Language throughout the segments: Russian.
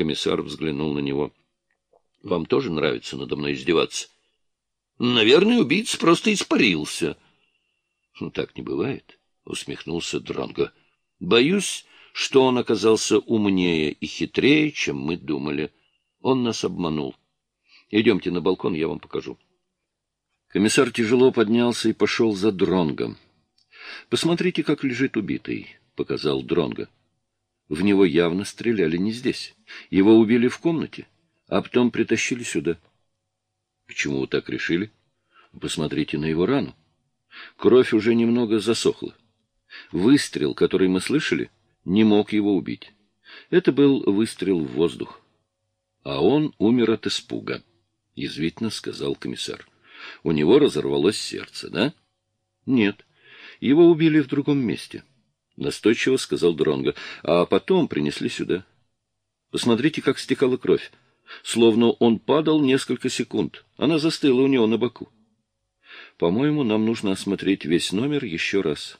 Комиссар взглянул на него. — Вам тоже нравится надо мной издеваться? — Наверное, убийца просто испарился. — Ну, так не бывает, — усмехнулся Дронго. — Боюсь, что он оказался умнее и хитрее, чем мы думали. Он нас обманул. Идемте на балкон, я вам покажу. Комиссар тяжело поднялся и пошел за Дронгом. Посмотрите, как лежит убитый, — показал Дронго. В него явно стреляли не здесь. Его убили в комнате, а потом притащили сюда. Почему вы так решили? Посмотрите на его рану. Кровь уже немного засохла. Выстрел, который мы слышали, не мог его убить. Это был выстрел в воздух. А он умер от испуга, — язвительно сказал комиссар. У него разорвалось сердце, да? Нет. Его убили в другом месте, — настойчиво сказал Дронго. А потом принесли сюда. Посмотрите, как стекала кровь. Словно он падал несколько секунд. Она застыла у него на боку. По-моему, нам нужно осмотреть весь номер еще раз.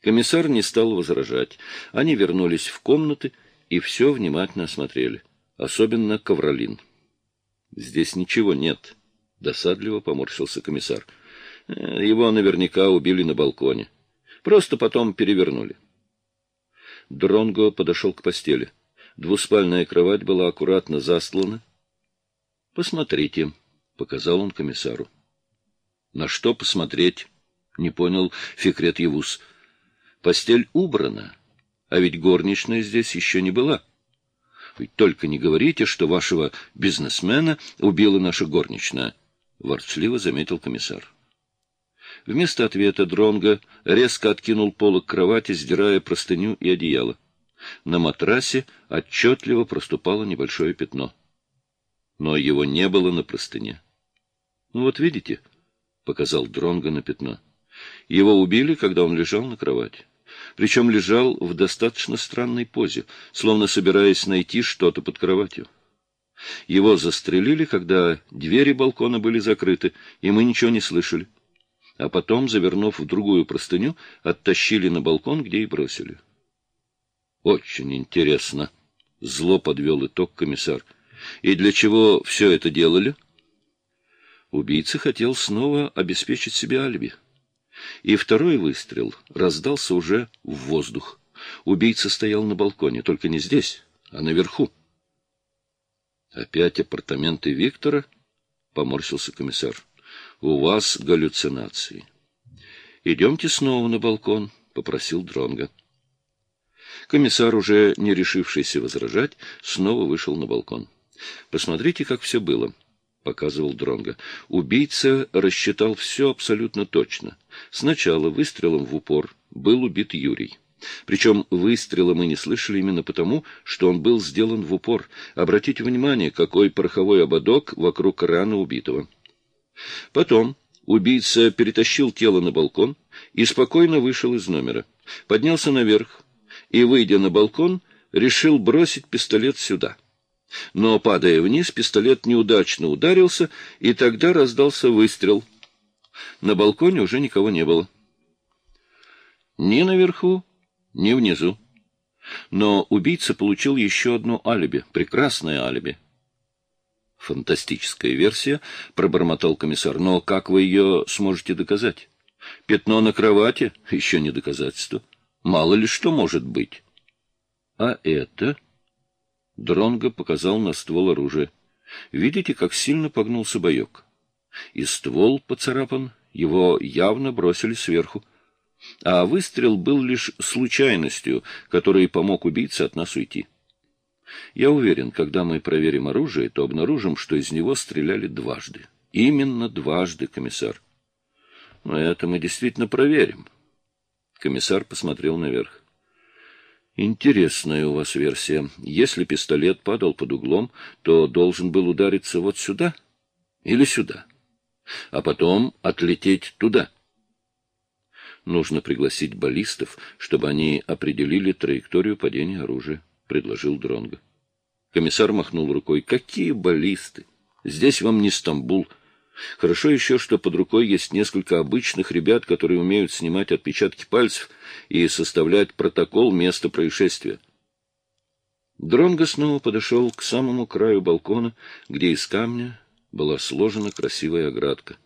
Комиссар не стал возражать. Они вернулись в комнаты и все внимательно осмотрели. Особенно ковролин. Здесь ничего нет. Досадливо поморщился комиссар. Э, его наверняка убили на балконе. Просто потом перевернули. Дронго подошел к постели. Двуспальная кровать была аккуратно застлана. — Посмотрите, — показал он комиссару. — На что посмотреть? — не понял Фикрет Евус. — Постель убрана, а ведь горничная здесь еще не была. Ведь только не говорите, что вашего бизнесмена убила наша горничная, — ворчливо заметил комиссар. Вместо ответа Дронга резко откинул полок кровати, сдирая простыню и одеяло. На матрасе отчетливо проступало небольшое пятно. Но его не было на простыне. — Ну вот видите, — показал Дронга на пятно. Его убили, когда он лежал на кровати. Причем лежал в достаточно странной позе, словно собираясь найти что-то под кроватью. Его застрелили, когда двери балкона были закрыты, и мы ничего не слышали. А потом, завернув в другую простыню, оттащили на балкон, где и бросили. Очень интересно. Зло подвел итог комиссар. И для чего все это делали? Убийца хотел снова обеспечить себе алиби. И второй выстрел раздался уже в воздух. Убийца стоял на балконе, только не здесь, а наверху. Опять апартаменты Виктора? Поморщился комиссар. У вас галлюцинации. Идемте снова на балкон, попросил Дронга. Комиссар, уже не решившийся возражать, снова вышел на балкон. «Посмотрите, как все было», — показывал Дронга. Убийца рассчитал все абсолютно точно. Сначала выстрелом в упор был убит Юрий. Причем выстрела мы не слышали именно потому, что он был сделан в упор. Обратите внимание, какой пороховой ободок вокруг раны убитого. Потом убийца перетащил тело на балкон и спокойно вышел из номера. Поднялся наверх, и, выйдя на балкон, решил бросить пистолет сюда. Но, падая вниз, пистолет неудачно ударился, и тогда раздался выстрел. На балконе уже никого не было. Ни наверху, ни внизу. Но убийца получил еще одно алиби, прекрасное алиби. Фантастическая версия, пробормотал комиссар. Но как вы ее сможете доказать? Пятно на кровати — еще не доказательство. Мало ли что может быть. А это... Дронго показал на ствол оружия. Видите, как сильно погнулся боек? И ствол поцарапан, его явно бросили сверху. А выстрел был лишь случайностью, который помог убийце от нас уйти. Я уверен, когда мы проверим оружие, то обнаружим, что из него стреляли дважды. Именно дважды, комиссар. Но это мы действительно проверим. Комиссар посмотрел наверх. Интересная у вас версия. Если пистолет падал под углом, то должен был удариться вот сюда или сюда, а потом отлететь туда. Нужно пригласить баллистов, чтобы они определили траекторию падения оружия, предложил Дронго. Комиссар махнул рукой. Какие баллисты? Здесь вам не Стамбул. Хорошо еще, что под рукой есть несколько обычных ребят, которые умеют снимать отпечатки пальцев и составлять протокол места происшествия. Дронго снова подошел к самому краю балкона, где из камня была сложена красивая оградка.